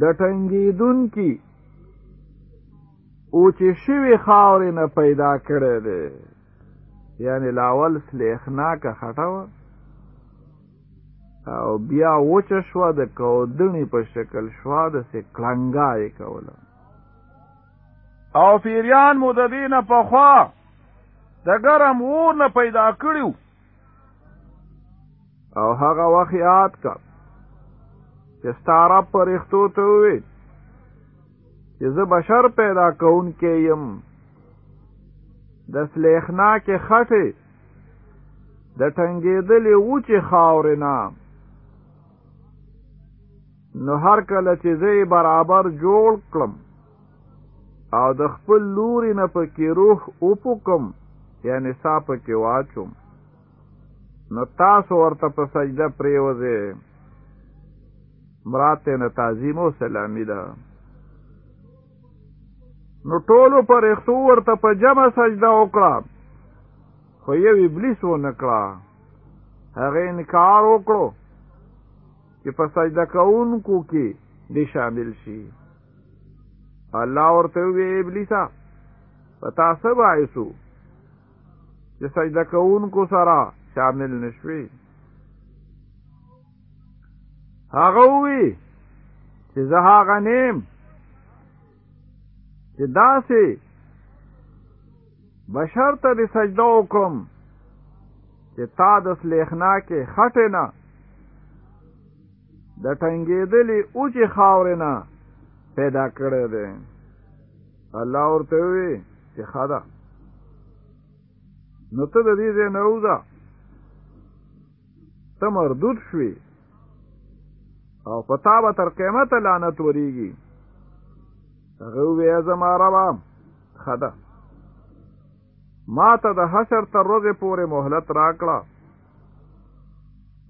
د ټنګېدونکي او چې شوي خاورې نه پیدا کړی دی یعنی لاول سلیخناکه خټه وه او بیا وچه شوه د کودنی په شکل شوه د سې کلنګا یې کوله او پیریان مو د دې نه پخوا د ګرم اور نه پیدا کړیو او هغه وخت یاد کا چې ستاره پرښتو ته وي چې زه بشر پیدا کون کې يم د سلیخنا کې خټه د ټنګېدلې وچې خاورې نه نو هر کله چې زه برابر جوړ کړم او د خپل لوري نه پکې روح اوپکم یعنی سا پکې واچوم نو تاسو ورته په سجده پریوځئ مراته نه تعظیم او سلامی ده نو ټولو پر اختو ورته په جمع سجده وکړه خو یو ابلیس و نکړه هغه انکار وکړو چې په سجده کوونکو کې دې شامل شي الله ورته وی ابلیسا پتا سب آیسو چې سجده کوونکو سره شامل نشوي هغه وی چې زه هغه نیم چې داسې بشر ته د سجده وکم چې تا د سلیخنا کې خټه نه د ټنګېدلې اوچې خاورې نه پیدا کړی دی الله ورته وی چې خدا نو ته د دې ځای نه وځه ته مردود شوې او په تا به تر قیمته لعنت ورېږي هغه وویه زما ربه ښه ده ما ته د حشر تر ورځې پورې مهلت راکړه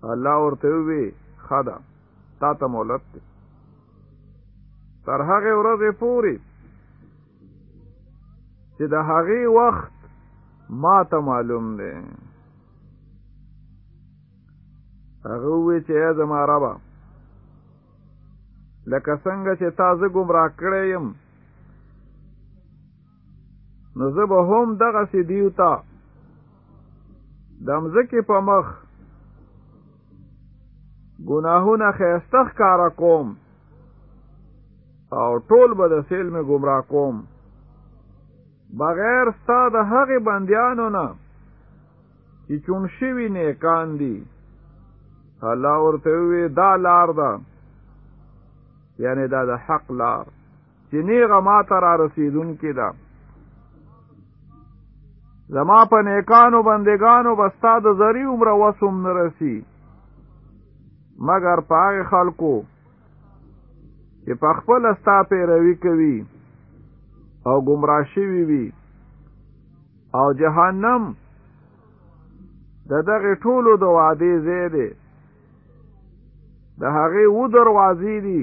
الله ورته وی خدا تا ته مولت دی تر هغه ورځې پورې چې د هغه وخت ما ته معلوم دی هغه وی چې زما ربا لکه څنګه چې تازه گمراه کړی یم نو زه به هم دغه سي دیو ته د مزکه په مخ ګناهونه خیسته ښکارا کوم او ټول به د سیل می گمراه کوم بغیر ستا د هغې بندیانو نه چې چون شوي نیکان دي الله ورته وی دا لار ده یعنی دا د حق لار چې نیغه ما ته را رسېدونکې ده زما په نیکانو بندګانو به ستا د زری عمره وس هم نه رسي مګر په هغې خلکو چې په خپله ستا پیروي کوي او ګمرا شوي وي او جهنم د دغه ټولو د وعده زیاده د هغه و دروازې دي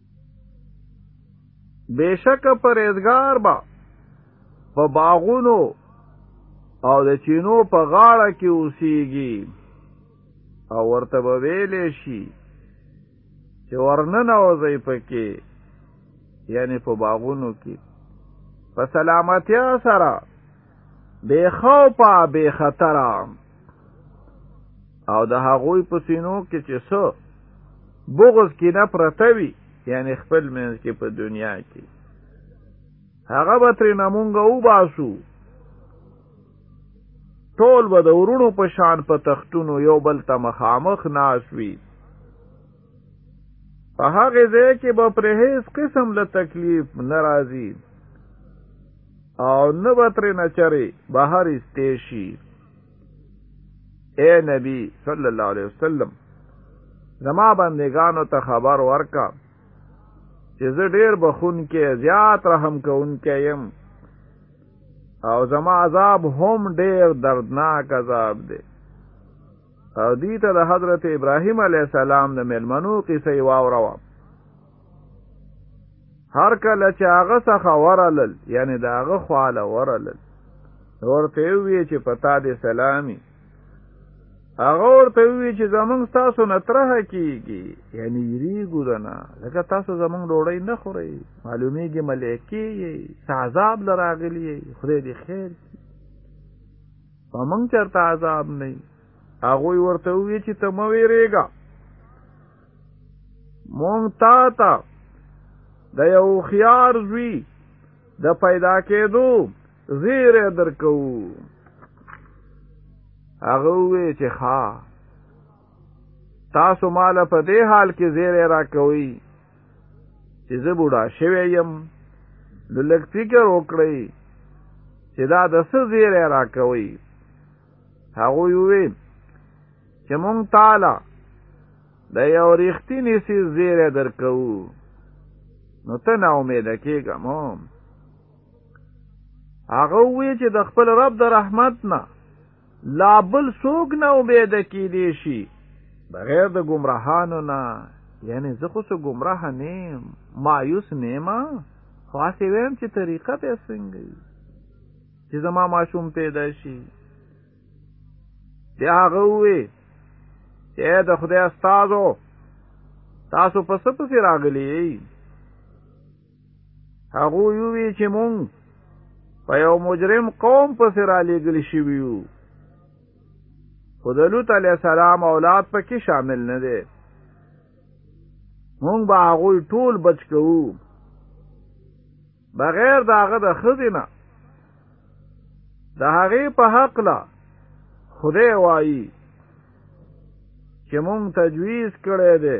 بشک پرېزګار با په باغونو او د چینو په غاړه کې اوسیږي او ورته به ویلې شي چې ورننه وځي پکې یعنی په باغونو کې په سلامتیا سره بے خوفا بے خطرا او د هغوی په سینو کې چې سو بغض کې نه پرتوي یعنی خپل منځ کې په دنیا کې هغه به ترې نه مونږ وباسو ټول به د ورونو په شان په تختونو یو بل ته مخامخ ناس وي په هغه ځای کې به پر هیڅ قسم له تکلیف ناراضي او نه به ترې نه چرې بهر ایستې شي اے نبی صلی الله علیه وسلم زما بندگانو ته خبر ورکا چې زه ډیر بخون کې زیات رحم کوونکی یم او زما عذاب هم ډیر دردناک عذاب دی او دی ته د حضرت ابراهیم علی السلام د ملمنو قصه واوروه هر کله چې هغه څخه ورلل یعنی دا هغه خواله ورلل ورته وی چې پتا دې سلامي هغه ورته وی چې زمونږ تاسو نه ترهه کیږي یعنی یریګو دنا لکه تاسو زمونږ ډوړی نه خوري معلومیږي ملکی یې عذاب لراغلی خدای دې خیر په موږ چرته عذاب نه هغوی ورته وی چې ته مه ویریږه مونږ تا ته د یو خيار زوی د پیدا کېدو زیره درکو هغه وی چې ښا تاسو مال په دې حال کې زیره را کوي چې زه بوډا شوی یم نو لږ فکر وکړئ چې دا د څه زیره را کوي هغه یوې چې مونږ تعالی د یو ریښتینی سي زیره درکو نو ته نا امید کېږه مو هغه وی چې د خپل رب د رحمت نه لا بل څوک نه امید کېدی شي بغیر د ګمراهانو نه یعنی زه خو څه ګمراه نه یم مایوس نه یم خو هسې ویم چې طریقه به څنګه وي چې زما ماشوم پیدا شي بیا هغه ووې چې د خدای استازو تاسو په څه پسې راغلی هغه یوی چې مونږ په یو مجرم قوم پسې را لېږل شوي یو خو د لوط علیه السلام اولاد پکې شامل نه دی مونږ به هغوی ټول بچ کوو بغیر د هغه د ښځې نه د هغې په حق له خدای وایي چې مونږ تجویز کړی دی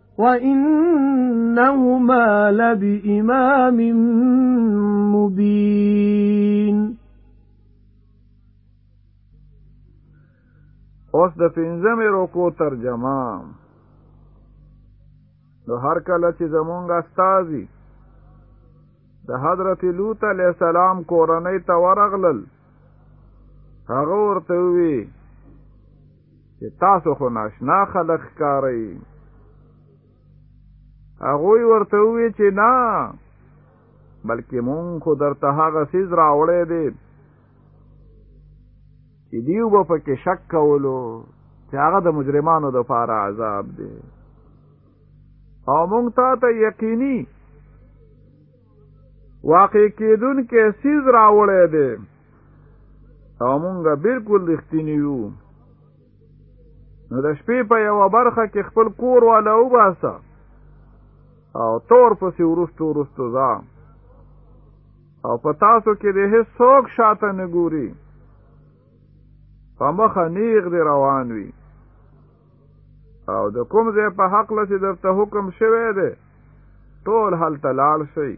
وَإِنَّهُمَا لَبِإِمَامٍ مُبِينٍ اوس د پنځمې رکو ترجمه نو هر کله چې زمونږ استاذي د حضرت لوط علی السلام کورنۍ ته ورغلل هغه ورته وی چې تاسو خو ناشنا خلک ښکارئ هغوی ورته ووی چې نه بلکې مونږ خو درته هغه څیز راوړی دی چې دیو به پکې شک کولو چې هغه د مجرمانو د پاره عذاب دی او مونږ ته ته یقیني واقع کېدون کې سیز راوړی دی او مونږه بالکل رښتینی یو نو د شپې په یو برخه کې خپل کور والا وباسه او تور پسې ورستو ورستو ځا او په تاسو کې د هیڅ څوک شاته نه ګوري په مخه نیغ دی روان وي او د کوم ځای په حق لسی درته حکم شوه دی ټول حل تلال شي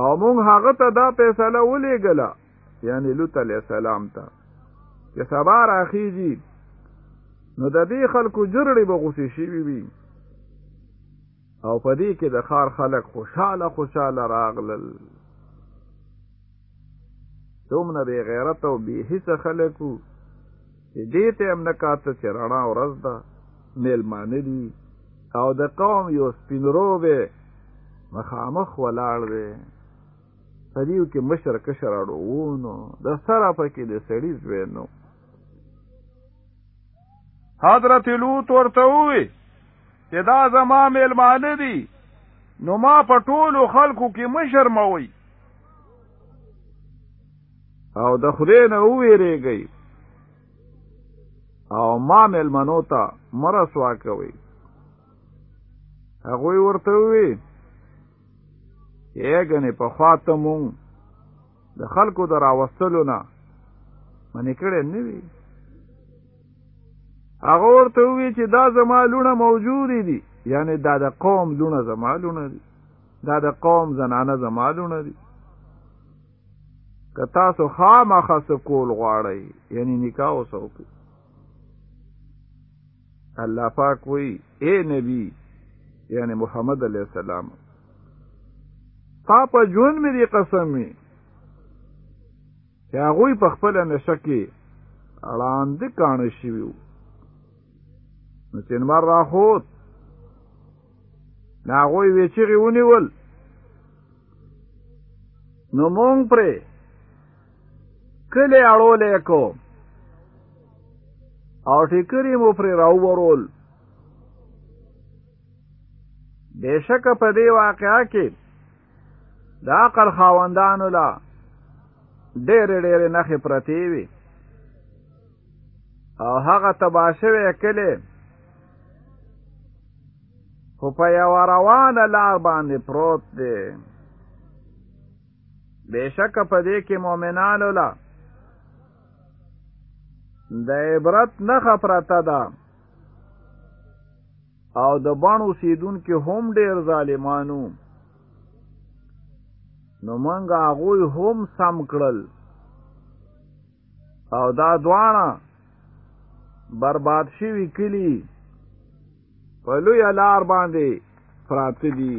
او مونږ هغه ته دا فیصله ولېګله یعنی لوط علیہ السلام ته چې سبا راخیږي نو د دې خلکو جرړې به غوسې شي وي او په دې کې د ښار خلک خوشاله خوشاله راغلل دومره بې غیرت او بې حسه خلک وو چې دې ته هم نه کاته چې رڼا ورځ ده میلمانه دي او د قوم یو سپین روبه مخامخ ولاړ دی په دیو کې مشر کشر اړوونو د سره پکې د سړي زوی نو حضرت لوط ورته وویل چې دا زما میلمانه دي نو ما په ټولو خلکو کې مشر موي او د خدای نه وویریږي او ما میلمنو ته مرسوا کوي هغه ورته وی یګنې په خاطمون د خلکو د راوستلو نه منې کړی نه وي هغه ورته ووی چې دا زما لونه موجود دي یعنی دا د قوم لونه زما لونه دي دا د قوم زنانه زما لونه دي که تاسو خامخا سکول غواړئ یعنی نکاح وسوکئ الله پاک وی اے نبی یعنی محمد علیہ السلام تا په جون مې دی قسم وی یا غوی په خپل نشکی اړاند کانه شیو نو چې مر راخوت نا غوی وی چې غونیول نو مونږ پرې کلی اړولې کو او ټیکری مو پرې راوورول بېشکه په دې واقعا کې د عقل خاوندانو لا ډېرې ډېرې نښې پرتې وي او هغه تباه شوی کلی خو په یوه روانه لار باندې پروت دی بشک په دې کې مؤمنانو لا د عبرت نه خبرته ده او د بڼو سیدون کې هم ډیر ظالمانو نو منګه هغوی هم سم کړل او دا دواړه برباد شوي کلی په لوی لار باندې پراته دي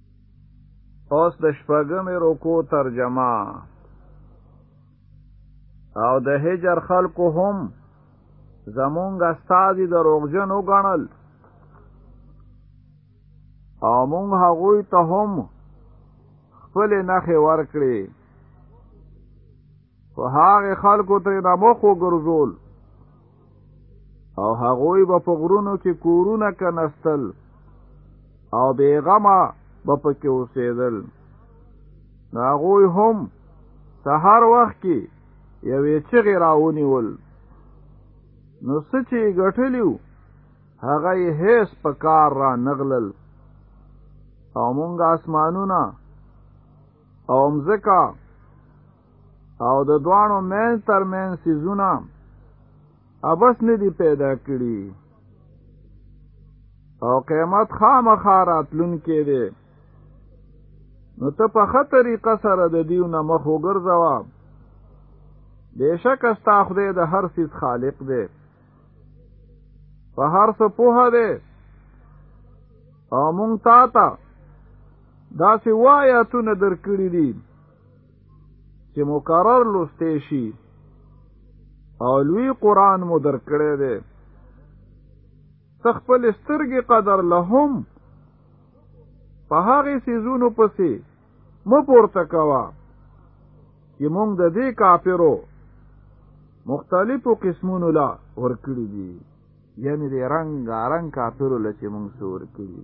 اوس د شپږمې رکو ترجمه او د هجر خلکو هم زمونږ استازي د روغجن وګڼل او مونږ هغوی ته هم خپلې نښې ورکړې خو هغې خلکو ترې نه مخ وګرځول او هغوی به په غرونو کې کورونه کنستل او بیغمه به پکې اوسېدل هغوی هم سهار وخت کې یوې چغې راونیول نو څه چې ګټلیو هغه یې هیڅ په کار را نغلل او مونږ اسمانونه او مزکا او د دوانو مینز تر مینز سیزونه ابس نه دی پیدا کړي او قیمت خامخا راتلونکی دی نو ته په ښه طریقه سره د دیو نه مخ وګرځوه بېشکه ستا خدای د هر څیز خالق دی په هر څه پوهه دی او مونږ تا ته داسې وایاتونه درکړي دي چې مکرر لوستې شي او لوی قران مو درکړی دی تخپل سترګې قدر لهم په هغه سيزونو پسې مو پورته کوا چې مونږ د دې کافرو مختلفو قسمونو لا ورکړي دي یعنی د رنگ رنگ کافرو لچې مونږ سور کړي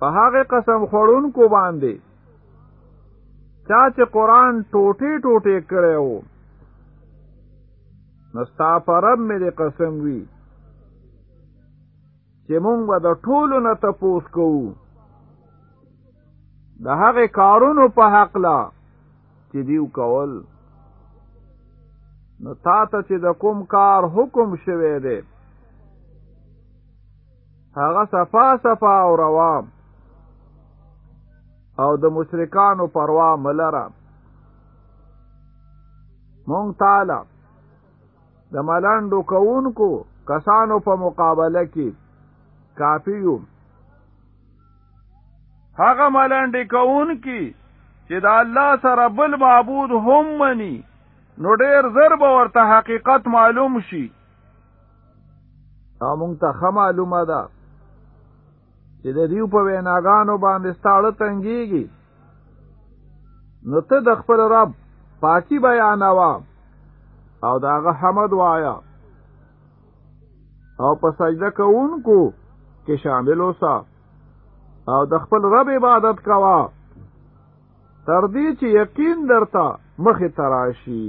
په هغه قسم خورونکو باندې چا چې قران ټوټه ټوټه کړي وو نو ستا پرب مې د قسم وی چې مونږ به د ټولو نه تپوس کوو د هغه کارونو په حق لا چې دیو کول نو تا ته چې د کوم کار حکم شوه دی هغه صفا صفا او روا او د مشرکانو پروا ملره مونږ تعالی د ملنډو کوونکو کسانو په مقابله کې کافی یو هغه ملنډې کوونکي چې د الله سره بل معبود هم مني نو ډیر زر به ورته حقیقت معلوم شي او مونږ ته ښه معلومه ده چې د دیو په ویناګانو باندې ستاړه تنګیږي نو ته د خپل رب پاکی بیانوا او د هغه حمد وایا او په سجده کوونکو کې شامل اوسه او د خپل رب عبادت کوا تر دې چې یقین درته مخې تراشي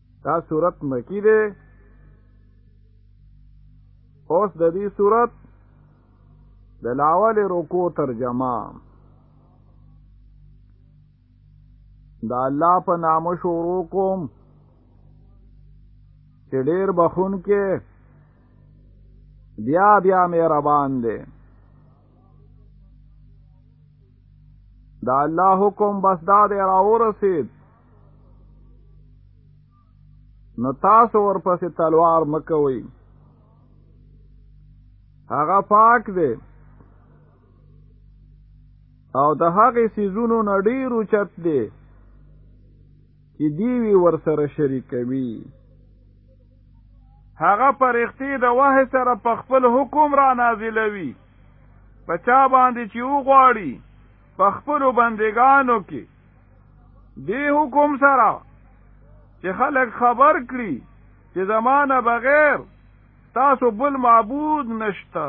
دا صورت مکی دی اوس د دې صورت د لاول رکو ترجمه دا الله په نام شروع کوم چې ډېر بخون کې بیا بیا مې ربان دی دا الله حکم بس دا دی راورسید نو تاسو ورپسې تلوار مکوئ هغه پاک دی او د هغې سیزونو نه ډېر اوچت دی چې دیوی ورسره شریکوي هغه پرښتې د وه سره په خپل حکم را نازلوي په چا باندې چې وغواړي په خپل بندگانو کې دی حکم سره چې خلک خبر کړي چې زمانه بغیر تاسو بل معبود نشته